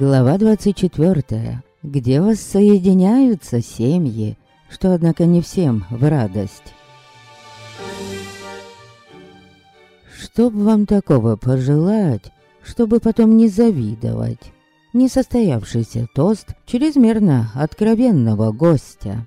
Глава 24. Где воссоединяются семьи, что, однако, не всем в радость. Чтоб вам такого пожелать, чтобы потом не завидовать. Несостоявшийся тост чрезмерно откровенного гостя.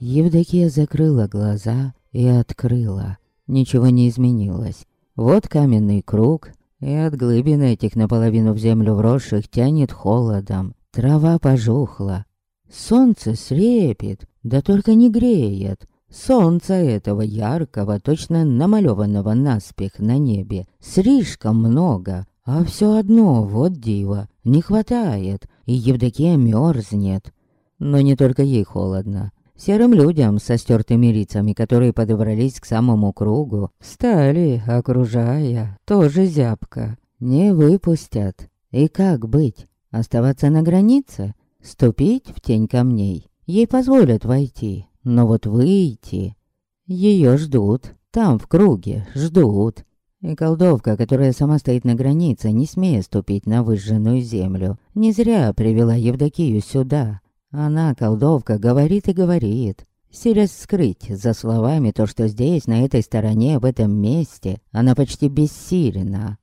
Евдокия закрыла глаза и открыла. Ничего не изменилось. Вот каменный круг, и от глыбин этих наполовину в землю вросших тянет холодом. Трава пожухла. Солнце срепит, да только не греет. Солнца этого яркого, точно намалеванного наспех на небе, слишком много, а все одно, вот диво, не хватает, и Евдокия мерзнет. Но не только ей холодно. Серым людям со стертыми лицами, которые подобрались к самому кругу, стали, окружая, тоже зябко. Не выпустят. И как быть? Оставаться на границе? Ступить в тень камней? Ей позволят войти, но вот выйти... Ее ждут, там, в круге, ждут. И колдовка, которая сама стоит на границе, не смея ступить на выжженную землю, не зря привела Евдокию сюда. Она, колдовка, говорит и говорит, силясь скрыть за словами то, что здесь, на этой стороне, в этом месте, она почти бессильна.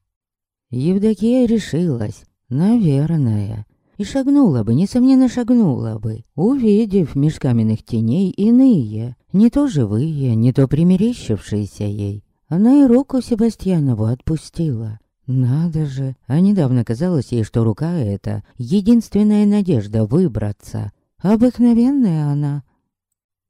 Евдокия решилась, наверное, и шагнула бы, несомненно шагнула бы, увидев меж каменных теней иные, не то живые, не то примерещившиеся ей. Она и руку Себастьянову отпустила. Надо же, а недавно казалось ей, что рука эта — единственная надежда выбраться. Обыкновенная она.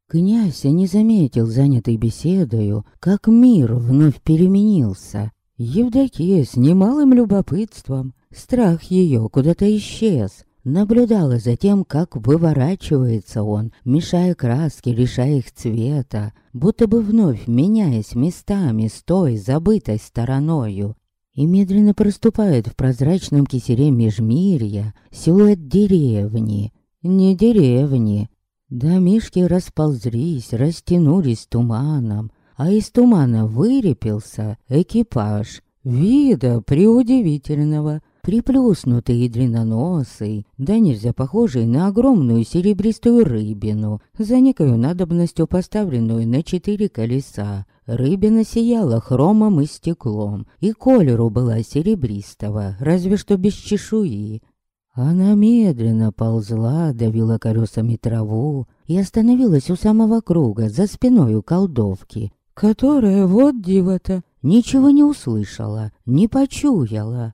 Князь не заметил, занятый беседою, как мир вновь переменился. Евдокия с немалым любопытством, страх ее куда-то исчез, наблюдала за тем, как выворачивается он, мешая краски, лишая их цвета, будто бы вновь меняясь местами с той забытой стороною, и медленно проступает в прозрачном кисере межмирья силуэт деревни. Не деревни. Домишки расползлись, растянулись туманом, а из тумана вырепился экипаж. Вида преудивительного, приплюснутый и длинноносый, да нельзя похожий на огромную серебристую рыбину, за некою надобностью поставленную на четыре колеса. Рыбина сияла хромом и стеклом, и колеру была серебристого, разве что без чешуи. Она медленно ползла, давила колесами траву и остановилась у самого круга, за спиной у колдовки, которая, вот диво-то, ничего не услышала, не почуяла.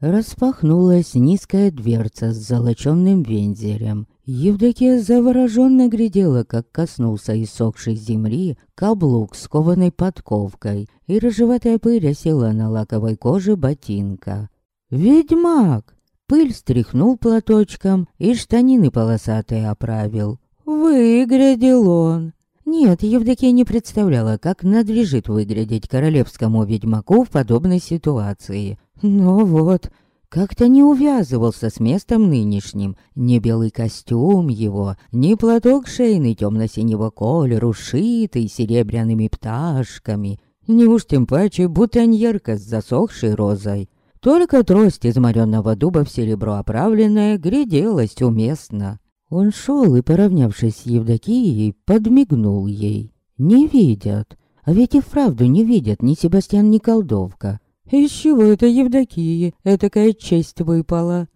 Распахнулась низкая дверца с золоченным вензелем. Евдокия завороженно глядела, как коснулся иссохшей земли каблук с кованой подковкой, и рыжеватая пыль осела на лаковой коже ботинка. «Ведьмак!» Пыль стряхнул платочком и штанины полосатые оправил. Выглядел он. Нет, Евдокия не представляла, как надлежит выглядеть королевскому ведьмаку в подобной ситуации. Но вот, как-то не увязывался с местом нынешним. Ни белый костюм его, ни платок шейный темно-синего колеру, шитый серебряными пташками. Не уж тем паче бутоньерка с засохшей розой. Только трость из моренного дуба в серебро оправленная гряделась уместно. Он шел и, поравнявшись с Евдокией, подмигнул ей. Не видят. А ведь и вправду не видят ни Себастьян, ни колдовка. Из чего это Евдокии этакая честь выпала?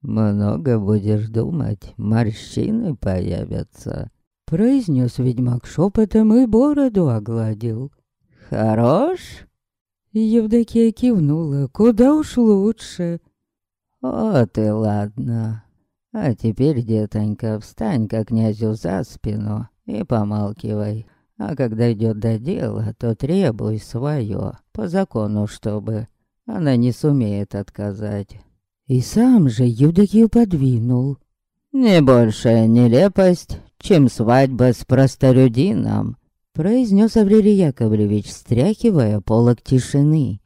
«Много будешь думать, морщины появятся», — произнес ведьмак шепотом и бороду огладил. «Хорош?» Евдокия кивнула, куда уж лучше. «Вот и ладно. А теперь, детонька, встань к князю за спину и помалкивай. А когда идет до дела, то требуй свое, по закону, чтобы она не сумеет отказать». И сам же Евдокию подвинул. «Не большая нелепость, чем свадьба с простолюдином произнес Аврелий Яковлевич, стряхивая полок тишины.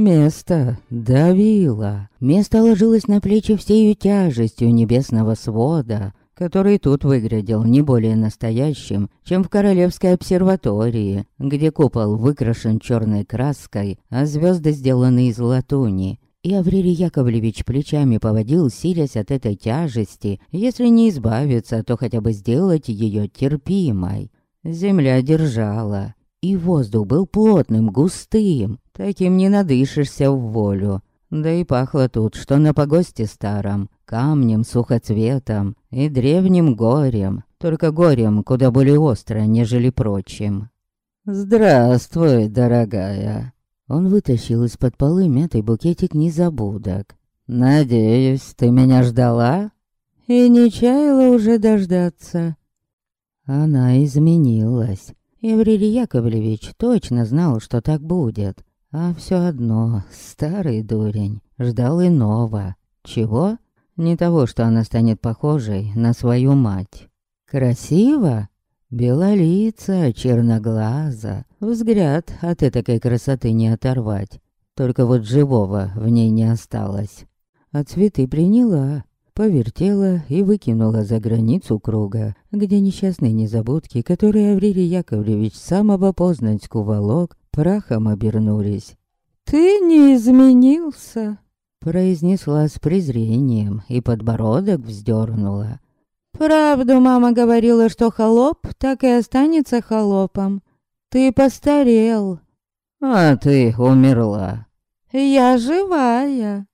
Место давило. Место ложилось на плечи всею тяжестью небесного свода, который тут выглядел не более настоящим, чем в Королевской обсерватории, где купол выкрашен черной краской, а звезды сделаны из латуни. И Аврелий Яковлевич плечами поводил, силясь от этой тяжести, если не избавиться, то хотя бы сделать ее терпимой. Земля держала, и воздух был плотным, густым, таким не надышишься в волю. Да и пахло тут, что на погосте старом, камнем, сухоцветом и древним горем, только горем куда более остро, нежели прочим. «Здравствуй, дорогая!» Он вытащил из-под полы мятый букетик незабудок. «Надеюсь, ты меня ждала?» И не чаяла уже дождаться. Она изменилась. Еврилий Яковлевич точно знал, что так будет. А все одно, старый дурень, ждал иного. Чего? Не того, что она станет похожей на свою мать. Красиво? Белолица, черноглаза. Взгляд от этой красоты не оторвать. Только вот живого в ней не осталось. А цветы приняла, повертела и выкинула за границу круга, где несчастные незабудки, которые Аврелий Яковлевич самого Познаньску волок, прахом обернулись. «Ты не изменился», — произнесла с презрением и подбородок вздернула. «Правду мама говорила, что холоп так и останется холопом. Ты постарел». «А ты умерла». «Я живая».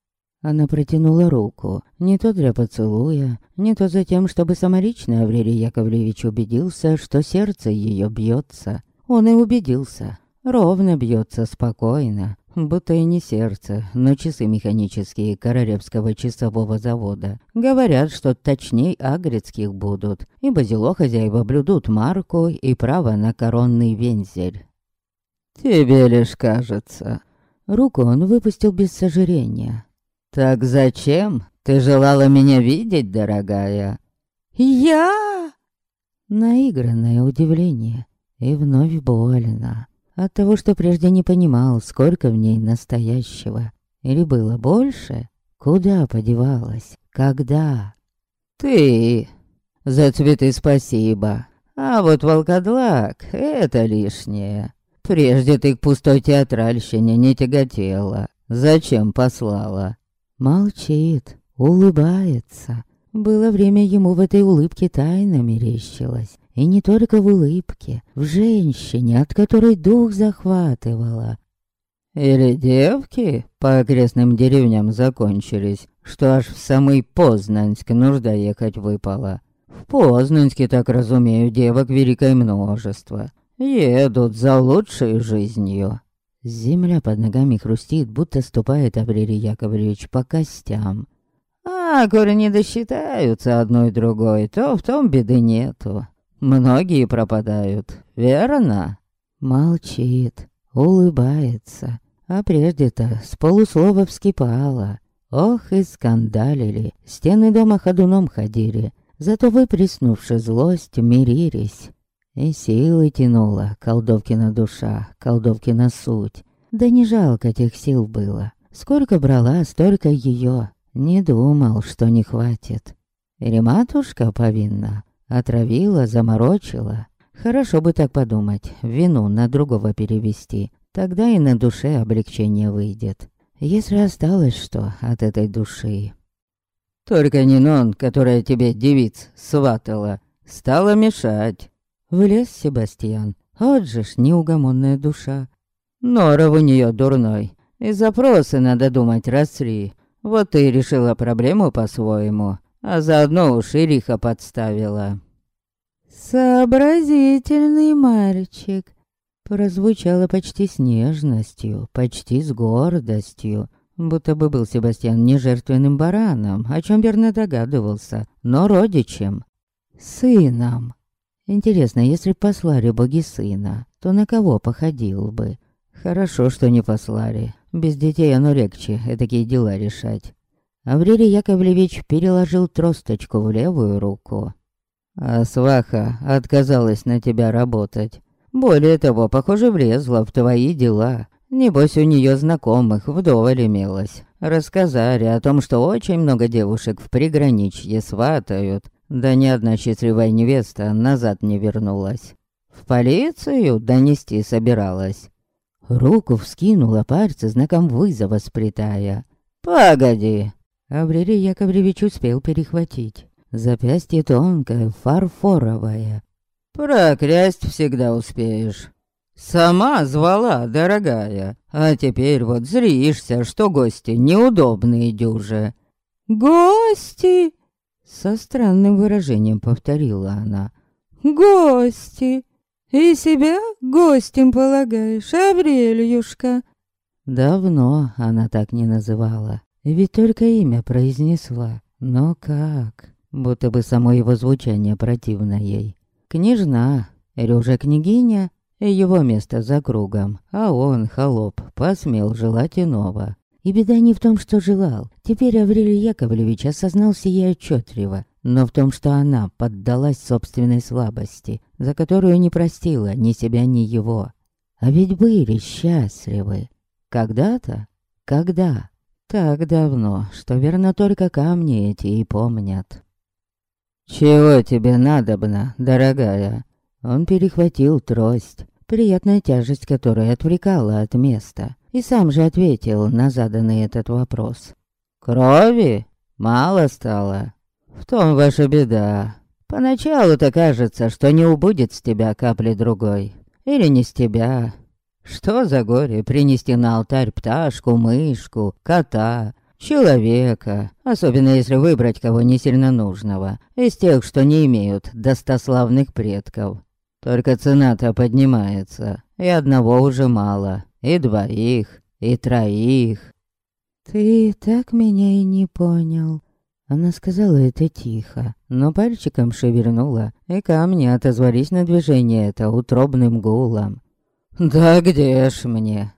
Она протянула руку, не то для поцелуя, не то за тем, чтобы самолично Аврелий Яковлевич убедился, что сердце ее бьется. Он и убедился. Ровно бьется спокойно, будто и не сердце, но часы механические Королевского часового завода. Говорят, что точней агрецких будут, ибо зело хозяева блюдут марку и право на коронный вензель. «Тебе лишь кажется». Руку он выпустил без сожаления, «Так зачем? Ты желала меня видеть, дорогая?» «Я?» Наигранное удивление. И вновь больно. От того, что прежде не понимал, сколько в ней настоящего. Или было больше? Куда подевалась? Когда? «Ты!» «За цветы спасибо. А вот волкодлак — это лишнее. Прежде ты к пустой театральщине не тяготела. Зачем послала?» Молчит, улыбается. Было время ему в этой улыбке тайно мерещилось. И не только в улыбке, в женщине, от которой дух захватывало. Или девки по окрестным деревням закончились, что аж в самый Познанск нужда ехать выпала. В Познанске, так разумею, девок великое множество. Едут за лучшей жизнью. Земля под ногами хрустит, будто ступает Аврелий Яковлевич по костям. А, коли не досчитаются одной другой, то в том беды нету. Многие пропадают, верно? Молчит, улыбается. А прежде-то с полуслова вскипала. Ох и скандалили, стены дома ходуном ходили. Зато выплеснувши злость, мирились. И силы тянула колдовкина душа, колдовкина суть. Да не жалко тех сил было. Сколько брала, столько ее. Не думал, что не хватит. Или матушка повинна. Отравила, заморочила. Хорошо бы так подумать, вину на другого перевести. Тогда и на душе облегчение выйдет. Если осталось что от этой души. Только не Нон, которая тебе девиц сватала, стала мешать. Влез Себастьян. Вот же ж неугомонная душа. Норов у нее дурной. И запросы, надо думать, росли. Вот ты и решила проблему по-своему. А заодно у Шириха подставила. «Сообразительный мальчик», прозвучало почти с нежностью, почти с гордостью, будто бы был Себастьян не жертвенным бараном, о чем верно догадывался, но родичем, сыном. Интересно, если послали боги сына, то на кого походил бы? Хорошо, что не послали. Без детей оно легче, такие дела решать. Аврелий Яковлевич переложил тросточку в левую руку. А сваха отказалась на тебя работать. Более того, похоже, влезла в твои дела. Небось, у нее знакомых вдоволь имелось. Рассказали о том, что очень много девушек в приграничье сватают, да ни одна счастливая невеста назад не вернулась. В полицию донести собиралась. Руку вскинула, пальцы знаком вызова сплетая. «Погоди!» Аврелий Яковлевич успел перехватить. Запястье тонкое, фарфоровое. «Проклясть всегда успеешь. Сама звала, дорогая, а теперь вот зришься, что гости неудобные дюже». «Гости!» Со странным выражением повторила она. «Гости! И себя гостем полагаешь, Аврельюшка?» Давно она так не называла, ведь только имя произнесла. Но как? Будто бы само его звучание противно ей. Княжна, или уже княгиня, его место за кругом, а он, холоп, посмел желать иного. И беда не в том, что желал. Теперь Аврелий Яковлевич осознал сие отчетливо, но в том, что она поддалась собственной слабости, за которую не простила ни себя, ни его. А ведь были счастливы. Когда-то? Когда? Так давно, что верно только камни эти и помнят. «Чего тебе надобно, дорогая?» Он перехватил трость, приятная тяжесть которой отвлекала от места и сам же ответил на заданный этот вопрос. «Крови? Мало стало. В том ваша беда. Поначалу-то кажется, что не убудет с тебя капли другой. Или не с тебя. Что за горе принести на алтарь пташку, мышку, кота, человека, особенно если выбрать кого не сильно нужного, из тех, что не имеют достославных предков. Только цена-то поднимается, и одного уже мало, и двоих, и троих. «Ты так меня и не понял». Она сказала это тихо, но пальчиком шевернула, и камни отозвались на движение это утробным гулом. «Да где ж мне?»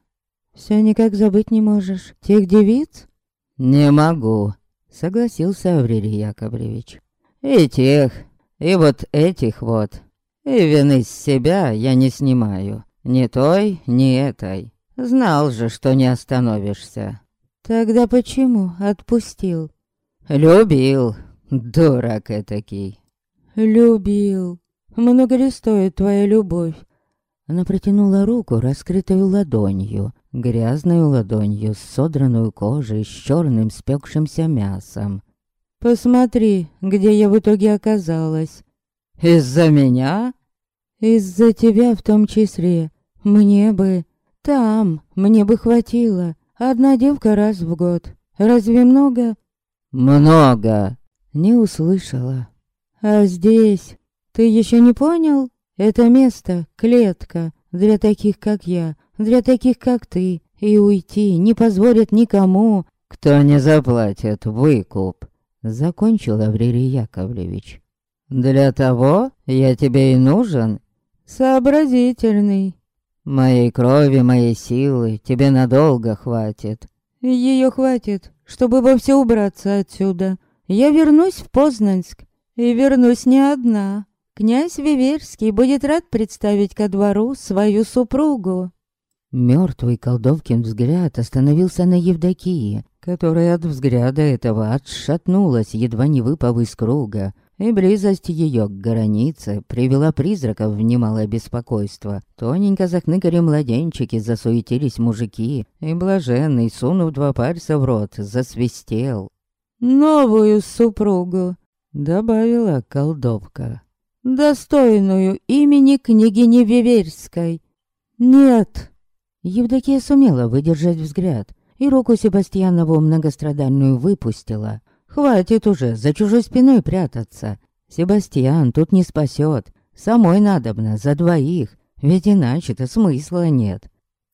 «Все никак забыть не можешь. Тех девиц?» «Не могу», — согласился Аврелий Яковлевич. «И тех, и вот этих вот. И вины с себя я не снимаю. Ни той, ни этой. Знал же, что не остановишься. Тогда почему отпустил? Любил, дурак этакий. Любил. Много ли стоит твоя любовь? Она протянула руку, раскрытую ладонью, грязной ладонью, с содранной кожей, с черным спекшимся мясом. «Посмотри, где я в итоге оказалась». «Из-за меня?» Из-за тебя в том числе. Мне бы... Там мне бы хватило. Одна девка раз в год. Разве много? Много. Не услышала. А здесь... Ты еще не понял? Это место — клетка. Для таких, как я. Для таких, как ты. И уйти не позволят никому. Кто не заплатит выкуп. Закончил Аврелий Яковлевич. Для того я тебе и нужен, Сообразительный. Моей крови, моей силы тебе надолго хватит. Ее хватит, чтобы вовсе убраться отсюда. Я вернусь в Познанск. И вернусь не одна. Князь Виверский будет рад представить ко двору свою супругу. Мертвый колдовкин взгляд остановился на Евдокии, которая от взгляда этого отшатнулась, едва не выпав из круга, и близость ее к границе привела призраков в немалое беспокойство. Тоненько захныкали младенчики, засуетились мужики, и блаженный, сунув два пальца в рот, засвистел. «Новую супругу», — добавила колдовка, — «достойную имени княгини Виверской». «Нет». Евдокия сумела выдержать взгляд, и руку Себастьянову многострадальную выпустила. Хватит уже за чужой спиной прятаться. Себастьян тут не спасет. Самой надобно, за двоих. Ведь иначе-то смысла нет.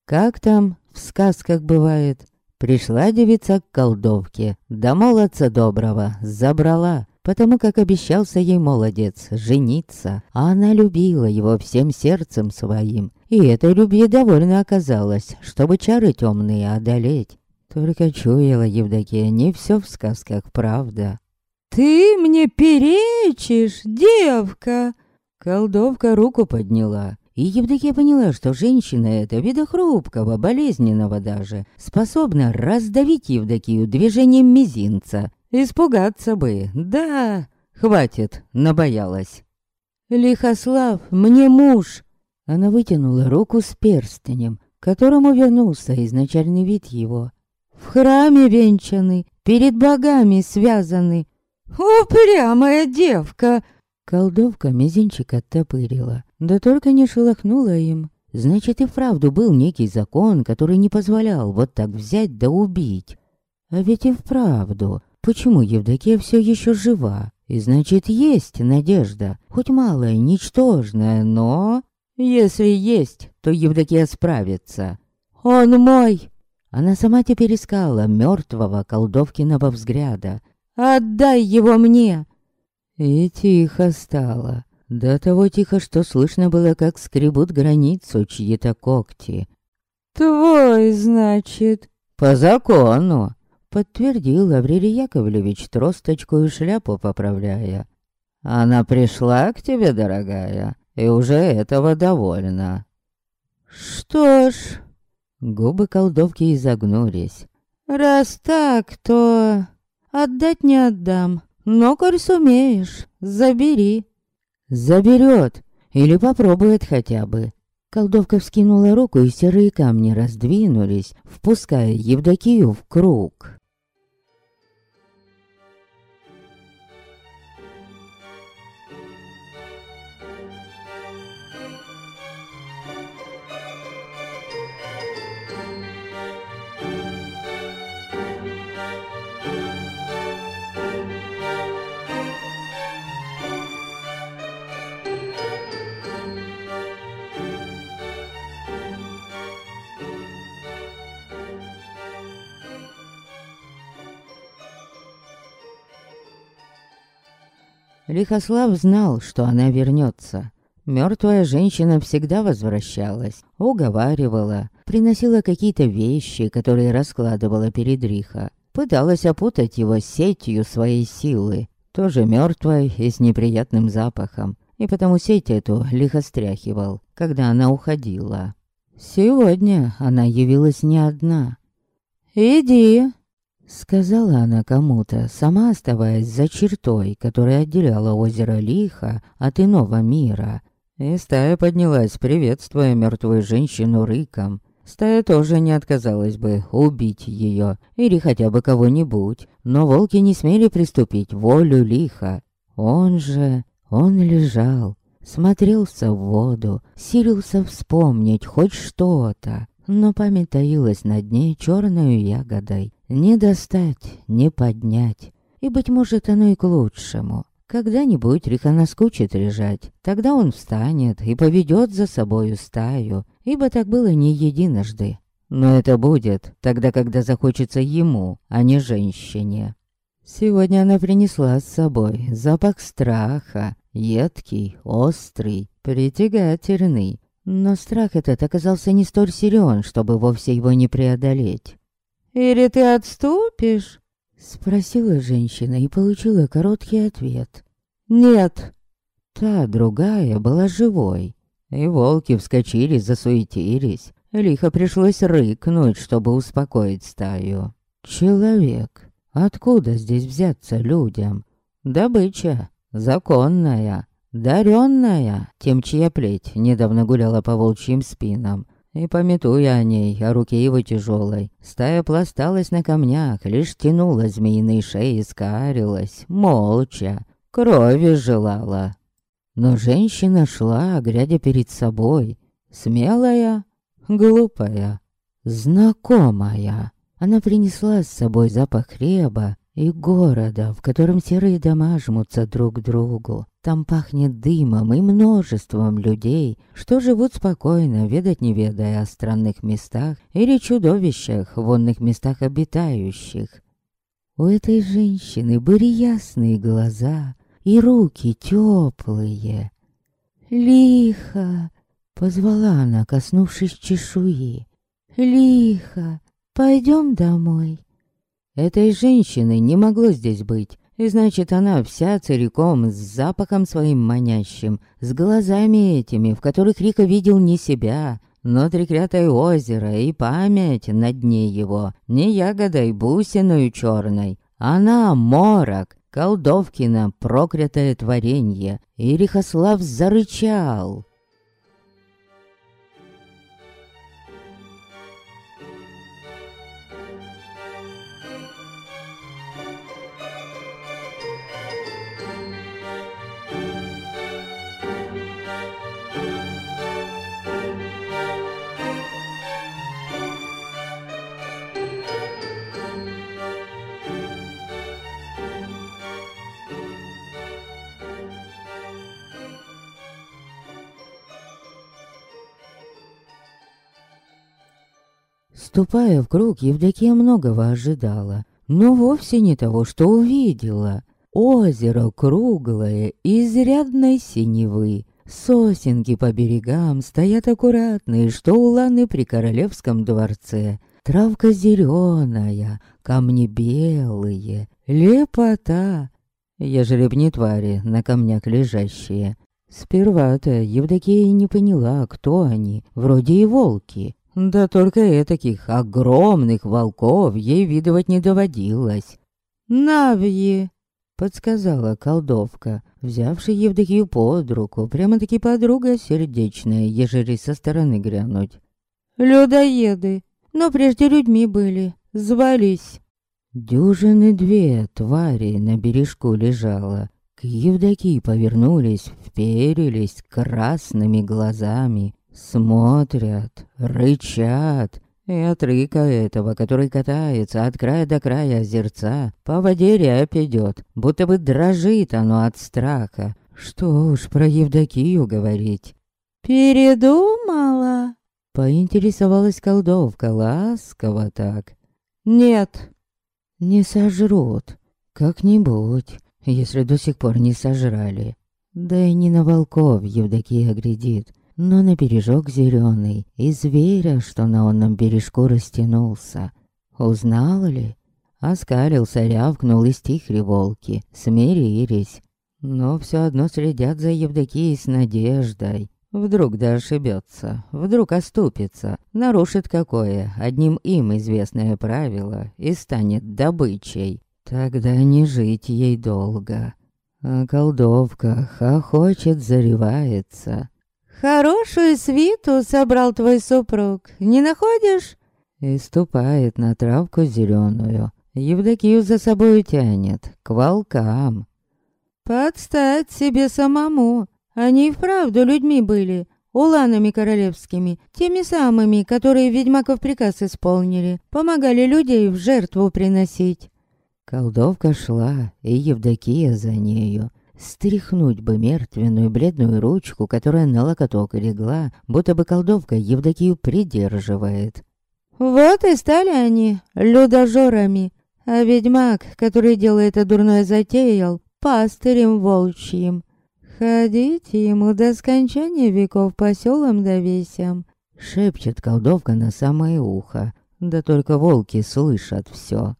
Как там в сказках бывает? Пришла девица к колдовке, да молодца доброго забрала, потому как обещался ей молодец жениться, а она любила его всем сердцем своим, и этой любви довольно оказалось, чтобы чары темные одолеть. Только чуяла Евдокия, не все в сказках правда. «Ты мне перечишь, девка!» Колдовка руку подняла, и Евдокия поняла, что женщина эта, вида хрупкого, болезненного даже, способна раздавить Евдокию движением мизинца. Испугаться бы, да, хватит, набоялась. «Лихослав, мне муж!» Она вытянула руку с перстнем, которому вернулся изначальный вид его. «В храме венчаны, перед богами связаны». «Упрямая девка!» Колдовка мизинчик оттопырила, да только не шелохнула им. Значит, и вправду был некий закон, который не позволял вот так взять да убить. А ведь и вправду, почему Евдокия все еще жива? И значит, есть надежда, хоть малая, ничтожная, но... Если есть, то Евдокия справится. «Он мой!» Она сама теперь искала мертвого колдовкиного взгляда. «Отдай его мне!» И тихо стало. До того тихо, что слышно было, как скребут границу чьи-то когти. «Твой, значит?» «По закону!» Подтвердил Аврелий Яковлевич тросточку и шляпу поправляя. «Она пришла к тебе, дорогая, и уже этого довольна». «Что ж...» Губы колдовки изогнулись. «Раз так, то отдать не отдам. Но, коль сумеешь, забери. Заберет. Или попробует хотя бы. Колдовка вскинула руку, и серые камни раздвинулись, впуская Евдокию в круг. Лихослав знал, что она вернется. Мертвая женщина всегда возвращалась, уговаривала, приносила какие-то вещи, которые раскладывала перед Риха. Пыталась опутать его сетью своей силы, тоже мертвой и с неприятным запахом. И потому сеть эту лихо стряхивал, когда она уходила. Сегодня она явилась не одна. «Иди», Сказала она кому-то, сама оставаясь за чертой, которая отделяла озеро Лиха от иного мира. И стая поднялась, приветствуя мертвую женщину рыком. Стая тоже не отказалась бы убить ее или хотя бы кого-нибудь, но волки не смели приступить волю Лиха. Он же... он лежал, смотрелся в воду, силился вспомнить хоть что-то, но память таилась на дне черной ягодой, не достать, не поднять. И, быть может, оно и к лучшему. Когда-нибудь Риха наскучит лежать. Тогда он встанет и поведет за собою стаю. Ибо так было не единожды. Но это будет тогда, когда захочется ему, а не женщине. Сегодня она принесла с собой запах страха, едкий, острый, притягательный. Но страх этот оказался не столь силен, чтобы вовсе его не преодолеть. «Или ты отступишь?» Спросила женщина и получила короткий ответ. «Нет». Та другая была живой. И волки вскочили, засуетились. Лихо пришлось рыкнуть, чтобы успокоить стаю. «Человек. Откуда здесь взяться людям? Добыча. Законная. Даренная. Тем, чья плеть недавно гуляла по волчьим спинам. И пометуя о ней, о руке его тяжелой, стая пласталась на камнях, лишь тянула змеиной шеи скарилась, молча, крови желала. Но женщина шла, глядя перед собой, смелая, глупая, знакомая. Она принесла с собой запах хлеба и города, в котором серые дома жмутся друг к другу. Там пахнет дымом и множеством людей, что живут спокойно, ведать не ведая о странных местах или чудовищах, вонных местах обитающих. У этой женщины были ясные глаза и руки теплые. «Лихо!» — позвала она, коснувшись чешуи. «Лихо! Пойдем домой!» Этой женщины не могло здесь быть, И значит, она вся целиком, с запахом своим манящим, с глазами этими, в которых Рика видел не себя, но треклятое озеро и память на дне его, не ягодой бусиной черной. Она морок, колдовкина проклятое творенье, и Рихослав зарычал. Ступая в круг, Евдокия многого ожидала, но вовсе не того, что увидела. Озеро круглое, изрядной синевы. Сосенки по берегам стоят аккуратные, что у ланы при королевском дворце. Травка зеленая, камни белые, лепота. Ежели б не твари на камнях лежащие. Сперва-то Евдокия не поняла, кто они, вроде и волки. Да только таких огромных волков ей видывать не доводилось. «Навьи!» — подсказала колдовка, взявшая Евдокию под руку, прямо-таки подруга сердечная, ежели со стороны глянуть. «Людоеды, но прежде людьми были, звались». Дюжины две твари на бережку лежала. К Евдокии повернулись, вперились красными глазами. Смотрят, рычат, и от рыка этого, который катается от края до края озерца, по воде рябь идет, будто бы дрожит оно от страха. Что уж про Евдокию говорить. «Передумала?» Поинтересовалась колдовка ласково так. «Нет, не сожрут. Как-нибудь, если до сих пор не сожрали. Да и не на волков Евдокия глядит, но на бережок зеленый и зверя, что на онном бережку растянулся. Узнал ли? Оскалился, рявкнул и стихли волки, смирились. Но все одно следят за Евдокией с надеждой. Вдруг да ошибется, вдруг оступится, нарушит какое, одним им известное правило и станет добычей. Тогда не жить ей долго. А колдовка хохочет, заревается. «Хорошую свиту собрал твой супруг, не находишь?» И ступает на травку зеленую. Евдокию за собой тянет, к волкам. «Подстать себе самому. Они и вправду людьми были, уланами королевскими, теми самыми, которые ведьмаков приказ исполнили, помогали людей в жертву приносить». Колдовка шла, и Евдокия за нею. Стряхнуть бы мертвенную бледную ручку, которая на локоток легла, будто бы колдовка Евдокию придерживает. Вот и стали они людожорами, а ведьмак, который дело это дурное затеял, пастырем волчьим. Ходить ему до скончания веков по селам да весям. Шепчет колдовка на самое ухо, да только волки слышат все.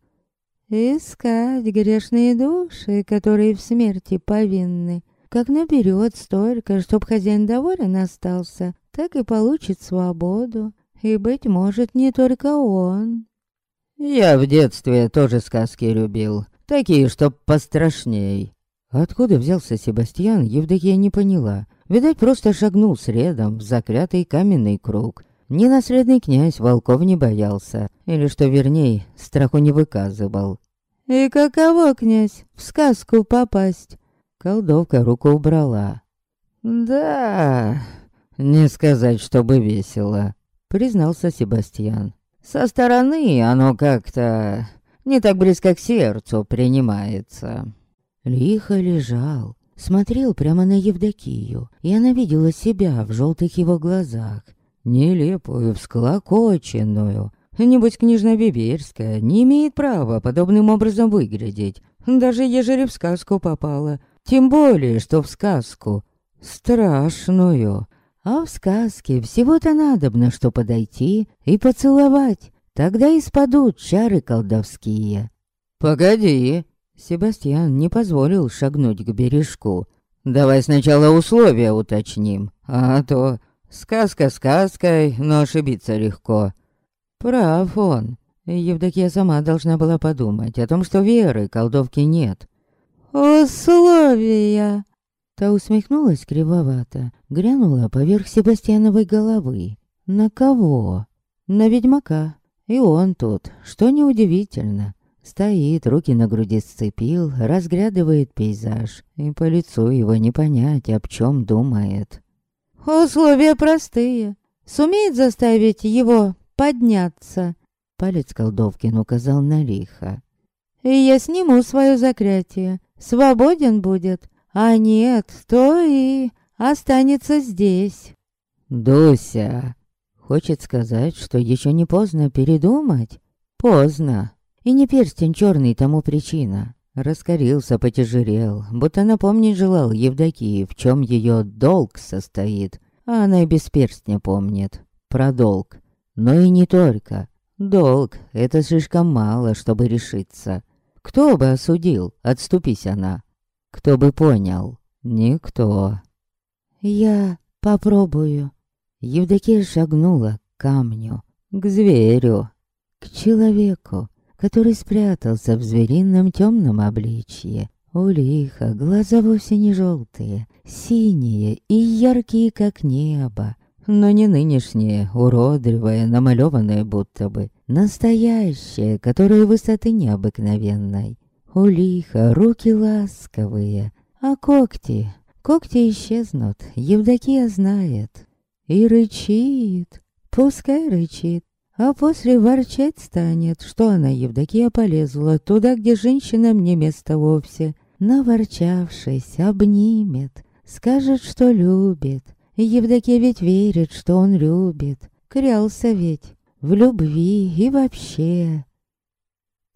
Искать грешные души, которые в смерти повинны. Как наберет столько, чтоб хозяин доволен остался, так и получит свободу. И, быть может, не только он. Я в детстве тоже сказки любил. Такие, чтоб пострашней. Откуда взялся Себастьян, Евдокия не поняла. Видать, просто шагнул средом в заклятый каменный круг. Ненаследный князь волков не боялся, или, что верней, страху не выказывал. «И каково, князь, в сказку попасть?» Колдовка руку убрала. «Да, не сказать, чтобы весело», — признался Себастьян. «Со стороны оно как-то не так близко к сердцу принимается». Лихо лежал, смотрел прямо на Евдокию, и она видела себя в желтых его глазах, нелепую, всклокоченную, Небось, княжна Биберская не имеет права подобным образом выглядеть, даже ежели в сказку попала. Тем более, что в сказку страшную. А в сказке всего-то надобно, что подойти и поцеловать. Тогда и спадут чары колдовские. «Погоди!» Себастьян не позволил шагнуть к бережку. «Давай сначала условия уточним, а то сказка сказкой, но ошибиться легко». Прав он. Евдокия сама должна была подумать о том, что веры колдовки нет. «Условия!» Та усмехнулась кривовато, глянула поверх Себастьяновой головы. «На кого?» «На ведьмака. И он тут, что неудивительно. Стоит, руки на груди сцепил, разглядывает пейзаж, и по лицу его не понять, об чем думает. «Условия простые. Сумеет заставить его подняться?» Палец колдовкин указал на лихо. «И я сниму свое заклятие. Свободен будет. А нет, то и останется здесь». «Дуся!» Хочет сказать, что еще не поздно передумать? Поздно. И не перстень черный тому причина. Раскорился, потяжелел, будто напомнить желал Евдокии, в чем ее долг состоит. А она и без перстня помнит. Про долг. Но и не только. Долг — это слишком мало, чтобы решиться. Кто бы осудил, отступись она. Кто бы понял? Никто. «Я попробую». Евдокия шагнула к камню, к зверю, к человеку, который спрятался в зверином темном обличье. У лиха глаза вовсе не желтые, синие и яркие, как небо, но не нынешнее, уродливое, намалеванное будто бы, настоящее, которое высоты необыкновенной. У лиха руки ласковые, а когти, когти исчезнут, Евдокия знает. И рычит, пускай рычит, а после ворчать станет, что она, Евдокия, полезла туда, где женщинам не место вовсе. Наворчавшись, обнимет, скажет, что любит. Евдокия ведь верит, что он любит. Крялся ведь в любви и вообще.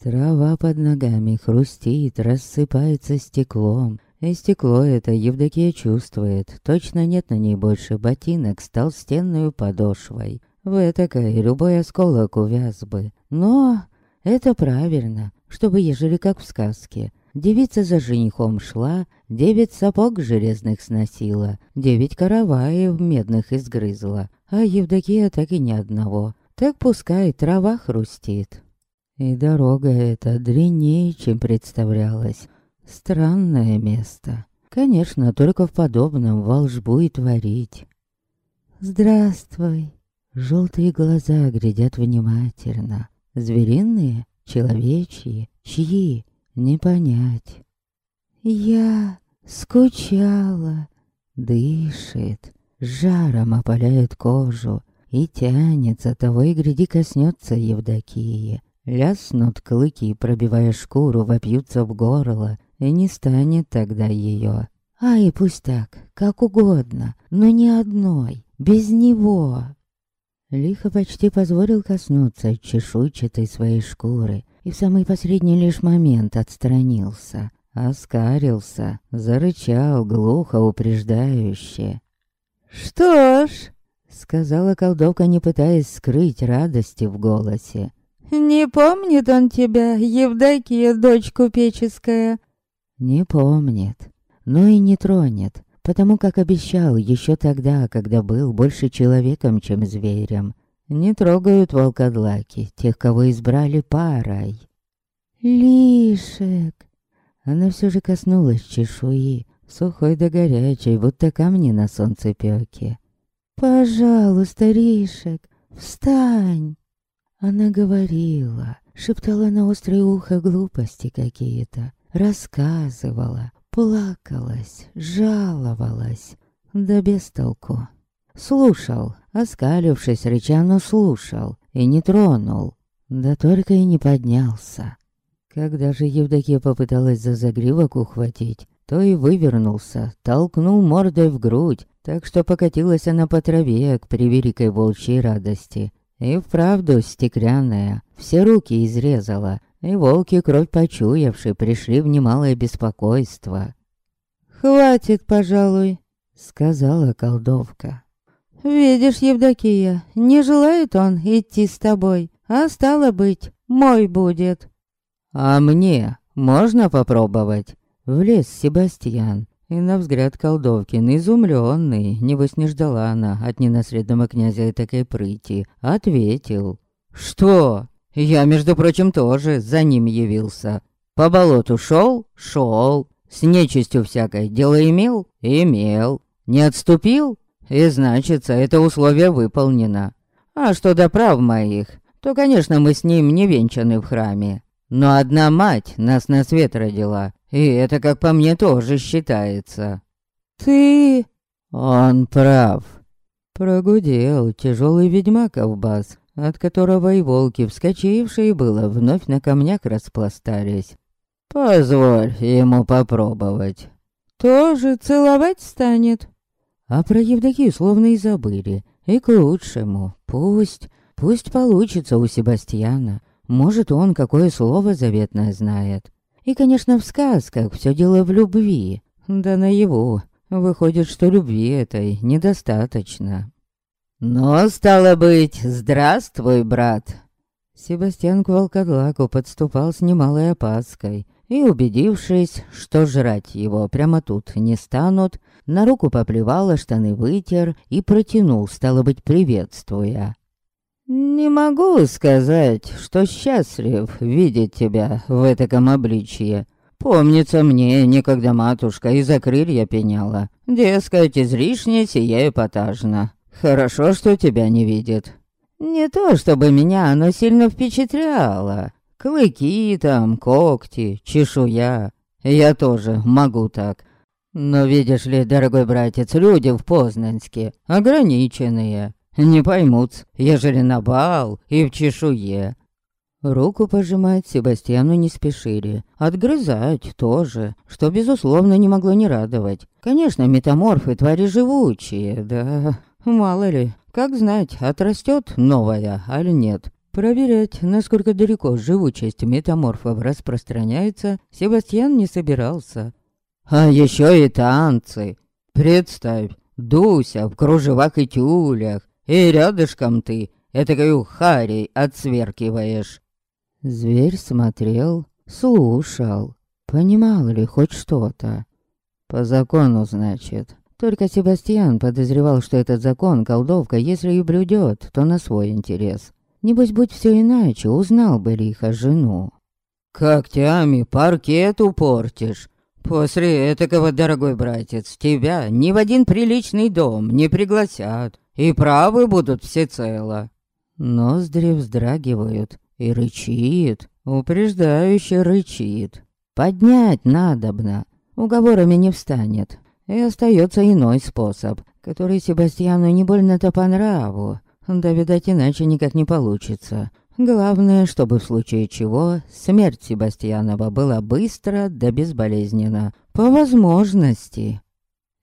Трава под ногами хрустит, рассыпается стеклом. И стекло это Евдокия чувствует. Точно нет на ней больше ботинок с толстенную подошвой. В этакой любой осколок увяз бы. Но это правильно, чтобы, ежели как в сказке, девица за женихом шла, девять сапог железных сносила, девять караваев медных изгрызла, а Евдокия так и ни одного. Так пускай трава хрустит. И дорога эта длиннее, чем представлялось. Странное место. Конечно, только в подобном волжбу и творить. «Здравствуй», Желтые глаза глядят внимательно. Звериные, человечьи, чьи, не понять. Я скучала. Дышит, жаром опаляет кожу и тянется, того и гряди коснется Евдокии. Ляснут клыки, пробивая шкуру, вопьются в горло, и не станет тогда ее. А и пусть так, как угодно, но ни одной, без него. Лихо почти позволил коснуться чешуйчатой своей шкуры и в самый последний лишь момент отстранился, оскарился, зарычал глухо упреждающе. «Что ж», — сказала колдовка, не пытаясь скрыть радости в голосе. «Не помнит он тебя, Евдокия, дочь купеческая?» «Не помнит, но и не тронет, потому как обещал еще тогда, когда был больше человеком, чем зверем. Не трогают волкодлаки, тех, кого избрали парой. «Лишек!» Она все же коснулась чешуи, сухой да горячей, будто камни на солнцепёке. «Пожалуйста, Ришек, встань!» Она говорила, шептала на острое ухо глупости какие-то, рассказывала, Плакалась, жаловалась, да без толку. Слушал, оскалившись, рыча, но слушал и не тронул, да только и не поднялся. Когда же Евдокия попыталась за загривок ухватить, то и вывернулся, толкнул мордой в грудь, так что покатилась она по траве к превеликой волчьей радости. И вправду стеклянная, все руки изрезала, и волки, кровь почуявшие, пришли в немалое беспокойство. «Хватит, пожалуй», — сказала колдовка. «Видишь, Евдокия, не желает он идти с тобой, а стало быть, мой будет». «А мне Можно попробовать?» Влез Себастьян, и на взгляд колдовкин, изумленный, небось не ждала она от ненаследного князя такой прыти, ответил. «Что? Я, между прочим, тоже за ним явился. По болоту шел? Шел. С нечистью всякой дело имел? Имел. Не отступил? И значится, это условие выполнено. А что до прав моих, то, конечно, мы с ним не венчаны в храме. Но одна мать нас на свет родила, и это, как по мне, тоже считается. Ты... Он прав. Прогудел тяжелый ведьмак Авбас, от которого и волки, вскочившие было, вновь на камнях распластались. Позволь ему попробовать. Тоже целовать станет. А про Евдокию словно и забыли. И к лучшему. Пусть, пусть получится у Себастьяна. Может, он какое слово заветное знает. И, конечно, в сказках все дело в любви. Да на его. Выходит, что любви этой недостаточно. Но, стало быть, здравствуй, брат. Себастьян к волкодлаку подступал с немалой опаской. И, убедившись, что жрать его прямо тут не станут, на руку поплевал, штаны вытер и протянул, стало быть, приветствуя. «Не могу сказать, что счастлив видеть тебя в таком обличье. Помнится мне, некогда матушка из-за крылья пеняла. Дескать, излишне сие эпатажно. Хорошо, что тебя не видит. Не то, чтобы меня оно сильно впечатляло. Клыки там, когти, чешуя. Я тоже могу так. Но видишь ли, дорогой братец, люди в Познанске ограниченные. Не поймут, ежели на бал и в чешуе. Руку пожимать Себастьяну не спешили. Отгрызать тоже, что, безусловно, не могло не радовать. Конечно, метаморфы твари живучие, да... Мало ли, как знать, отрастет новая, аль нет. Проверять, насколько далеко живучесть метаморфов распространяется, Себастьян не собирался. А еще и танцы. Представь, Дуся в кружевах и тюлях, и рядышком ты этакою харей отсверкиваешь. Зверь смотрел, слушал, понимал ли хоть что-то. По закону, значит. Только Себастьян подозревал, что этот закон колдовка, если и блюдет, то на свой интерес. Небось, будь все иначе, узнал бы лихо жену. «Когтями паркет упортишь. После этого, дорогой братец, тебя ни в один приличный дом не пригласят и правы будут всецело. Ноздри вздрагивают и рычит, упреждающе рычит. Поднять надобно, уговорами не встанет. И остается иной способ, который Себастьяну не больно-то по нраву. Да, видать, иначе никак не получится. Главное, чтобы в случае чего смерть Себастьянова была быстро да безболезненна. По возможности.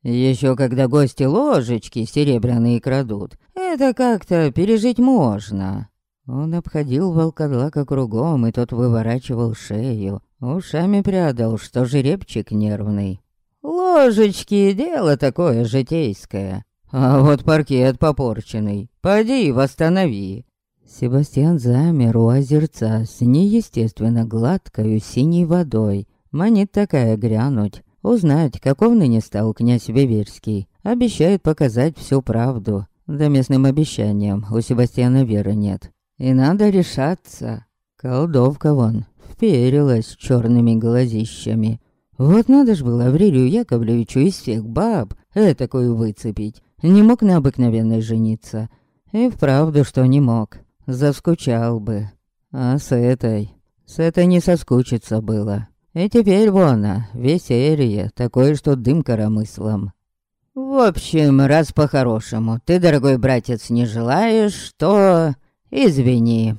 Еще когда гости ложечки серебряные крадут, это как-то пережить можно. Он обходил волкодлака кругом, и тот выворачивал шею. Ушами прядал, что жеребчик нервный. Ложечки — дело такое житейское. А вот паркет попорченный. Поди, восстанови. Себастьян замер у озерца с неестественно гладкою синей водой. Манит такая грянуть. Узнать, каков ныне стал князь Веверский. Обещает показать всю правду. Да местным обещаниям у Себастьяна веры нет. И надо решаться. Колдовка вон вперилась черными глазищами. Вот надо ж было Аврелию Яковлевичу из всех баб этакую выцепить. Не мог на обыкновенной жениться. И вправду, что не мог. Заскучал бы. А с этой... С этой не соскучиться было. И теперь вон, веселье, такое, что дым коромыслом. В общем, раз по-хорошему, ты, дорогой братец, не желаешь, то... Извини.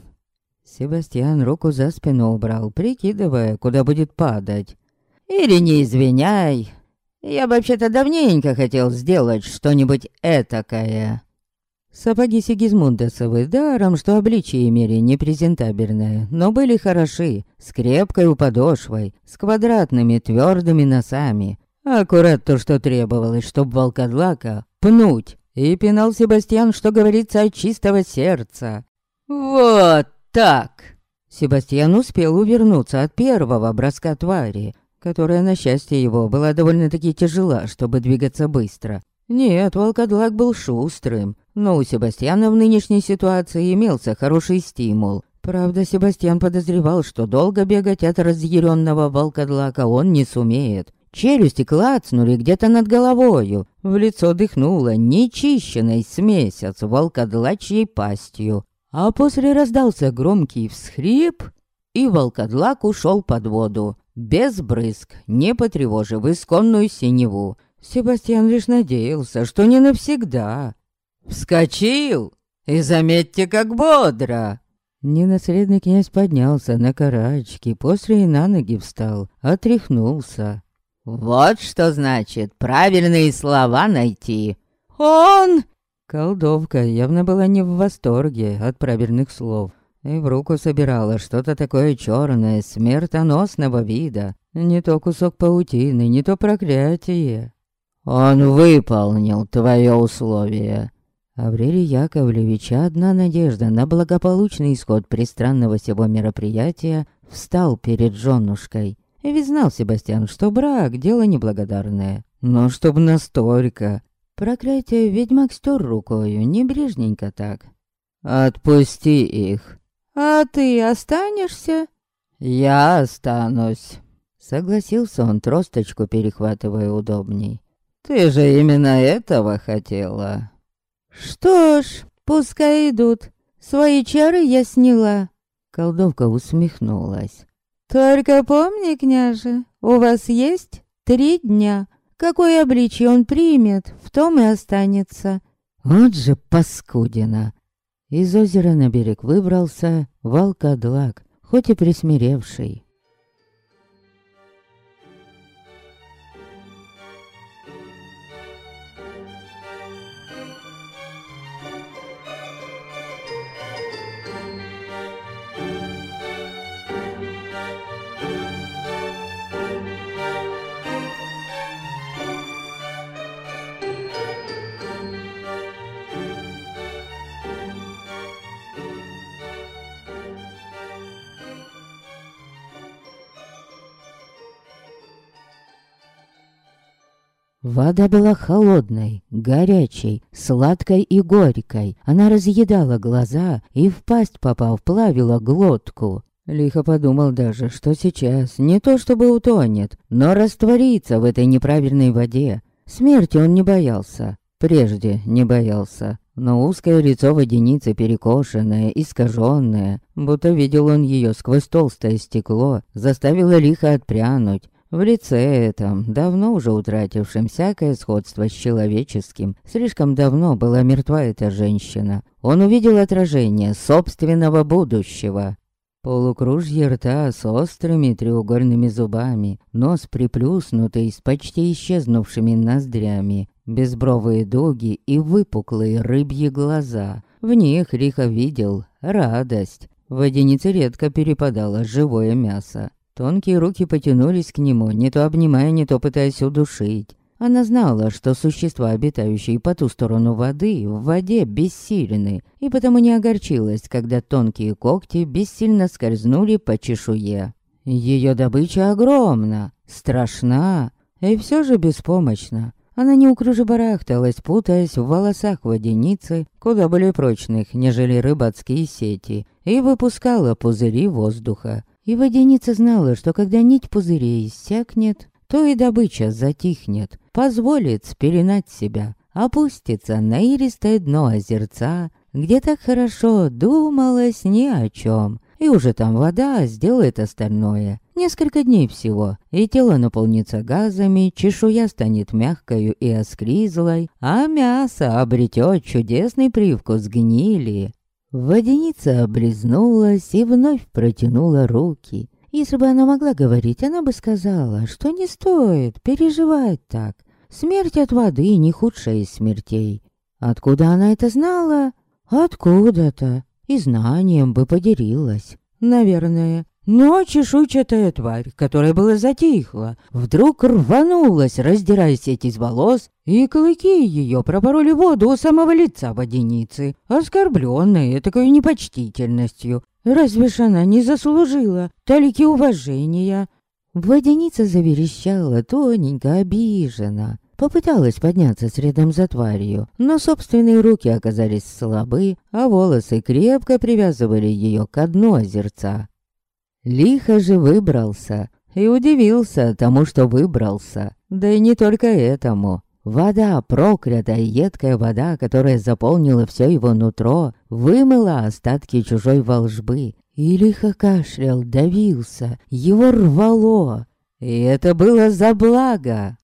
Себастьян руку за спину убрал, прикидывая, куда будет падать. Или не извиняй. Я вообще-то давненько хотел сделать что-нибудь этакое. Сапоги Сигизмундесовы даром, что обличие имели непрезентабельное, но были хороши, с крепкой подошвой, с квадратными твердыми носами. Аккурат то, что требовалось, чтоб волкодлака пнуть. И пинал Себастьян, что говорится, от чистого сердца. «Вот так!» Себастьян успел увернуться от первого броска твари, которая, на счастье его, была довольно-таки тяжела, чтобы двигаться быстро. Нет, волкодлак был шустрым, но у Себастьяна в нынешней ситуации имелся хороший стимул. Правда, Себастьян подозревал, что долго бегать от разъяренного волкодлака он не сумеет. Челюсти клацнули где-то над головою. В лицо дыхнуло нечищенной с месяц волкодлачьей пастью. А после раздался громкий всхрип, и волкодлак ушел под воду. Без брызг, не потревожив исконную синеву. Себастьян лишь надеялся, что не навсегда. «Вскочил! И заметьте, как бодро!» Ненаследный князь поднялся на карачки, после и на ноги встал, отряхнулся. «Вот что значит правильные слова найти!» «Он!» Колдовка явно была не в восторге от правильных слов и в руку собирала что-то такое черное, смертоносного вида. Не то кусок паутины, не то проклятие. «Он выполнил твое условие». Аврелий Яковлевича одна надежда на благополучный исход пристранного сего мероприятия встал перед женушкой. Ведь знал Себастьян, что брак — дело неблагодарное. Но чтоб настолько... Проклятие ведьмак стер рукою, небрежненько так. «Отпусти их». «А ты останешься?» «Я останусь», — согласился он, тросточку перехватывая удобней. «Ты же именно этого хотела». «Что ж, пускай идут. Свои чары я сняла». Колдовка усмехнулась. «Только помни, княже, у вас есть три дня. Какое обличье он примет, в том и останется». Вот же паскудина. Из озера на берег выбрался волкодлак, хоть и присмиревший. Вода была холодной, горячей, сладкой и горькой. Она разъедала глаза и в пасть попав плавила глотку. Лихо подумал даже, что сейчас не то чтобы утонет, но растворится в этой неправильной воде. Смерти он не боялся, прежде не боялся. Но узкое лицо водяницы перекошенное, искаженное, будто видел он ее сквозь толстое стекло, заставило лихо отпрянуть. В лице этом, давно уже утратившем всякое сходство с человеческим, слишком давно была мертва эта женщина. Он увидел отражение собственного будущего. Полукружье рта с острыми треугольными зубами, нос приплюснутый с почти исчезнувшими ноздрями, безбровые дуги и выпуклые рыбьи глаза. В них Риха видел радость. В водянице редко перепадало живое мясо. Тонкие руки потянулись к нему, не то обнимая, не то пытаясь удушить. Она знала, что существа, обитающие по ту сторону воды, в воде бессильны, и потому не огорчилась, когда тонкие когти бессильно скользнули по чешуе. Ее добыча огромна, страшна и все же беспомощна. Она неуклюже барахталась, путаясь в волосах водяницы, куда более прочных, нежели рыбацкие сети, и выпускала пузыри воздуха. И водяница знала, что когда нить пузырей иссякнет, то и добыча затихнет, позволит спеленать себя, опустится на иристое дно озерца, где так хорошо думалось ни о чем. И уже там вода сделает остальное. Несколько дней всего, и тело наполнится газами, чешуя станет мягкою и оскризлой, а мясо обретет чудесный привкус гнили. Водяница облизнулась и вновь протянула руки. Если бы она могла говорить, она бы сказала, что не стоит переживать так. Смерть от воды не худшая из смертей. Откуда она это знала? Откуда-то. И знанием бы поделилась. Наверное. Но чешуйчатая тварь, которая была затихла, вдруг рванулась, раздирая сеть из волос, и клыки ее пропороли воду у самого лица водяницы, оскорбленной такой непочтительностью. Разве ж она не заслужила талики уважения? Водяница заверещала тоненько, обиженно. Попыталась подняться средом за тварью, но собственные руки оказались слабы, а волосы крепко привязывали ее к дну озерца. Лихо же выбрался и удивился тому, что выбрался. Да и не только этому. Вода, проклятая едкая вода, которая заполнила все его нутро, вымыла остатки чужой волжбы. И лихо кашлял, давился, его рвало. И это было за благо.